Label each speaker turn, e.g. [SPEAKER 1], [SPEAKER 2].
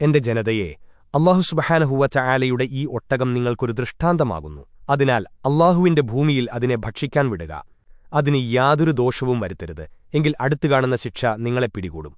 [SPEAKER 1] എന്റെ ജനതയെ അള്ളാഹു സുബഹാനഹുവ ഈ ഒട്ടകം നിങ്ങൾക്കൊരു ദൃഷ്ടാന്തമാകുന്നു. അതിനാൽ അള്ളാഹുവിന്റെ ഭൂമിയിൽ അതിനെ ഭക്ഷിക്കാൻ വിടുക. അതിന് യാതൊരു ദോഷവും വരുത്തരുത്. എങ്കിൽ അടുത്തു കാണുന്ന ശിക്ഷ നിങ്ങളെ പിടികൂടും.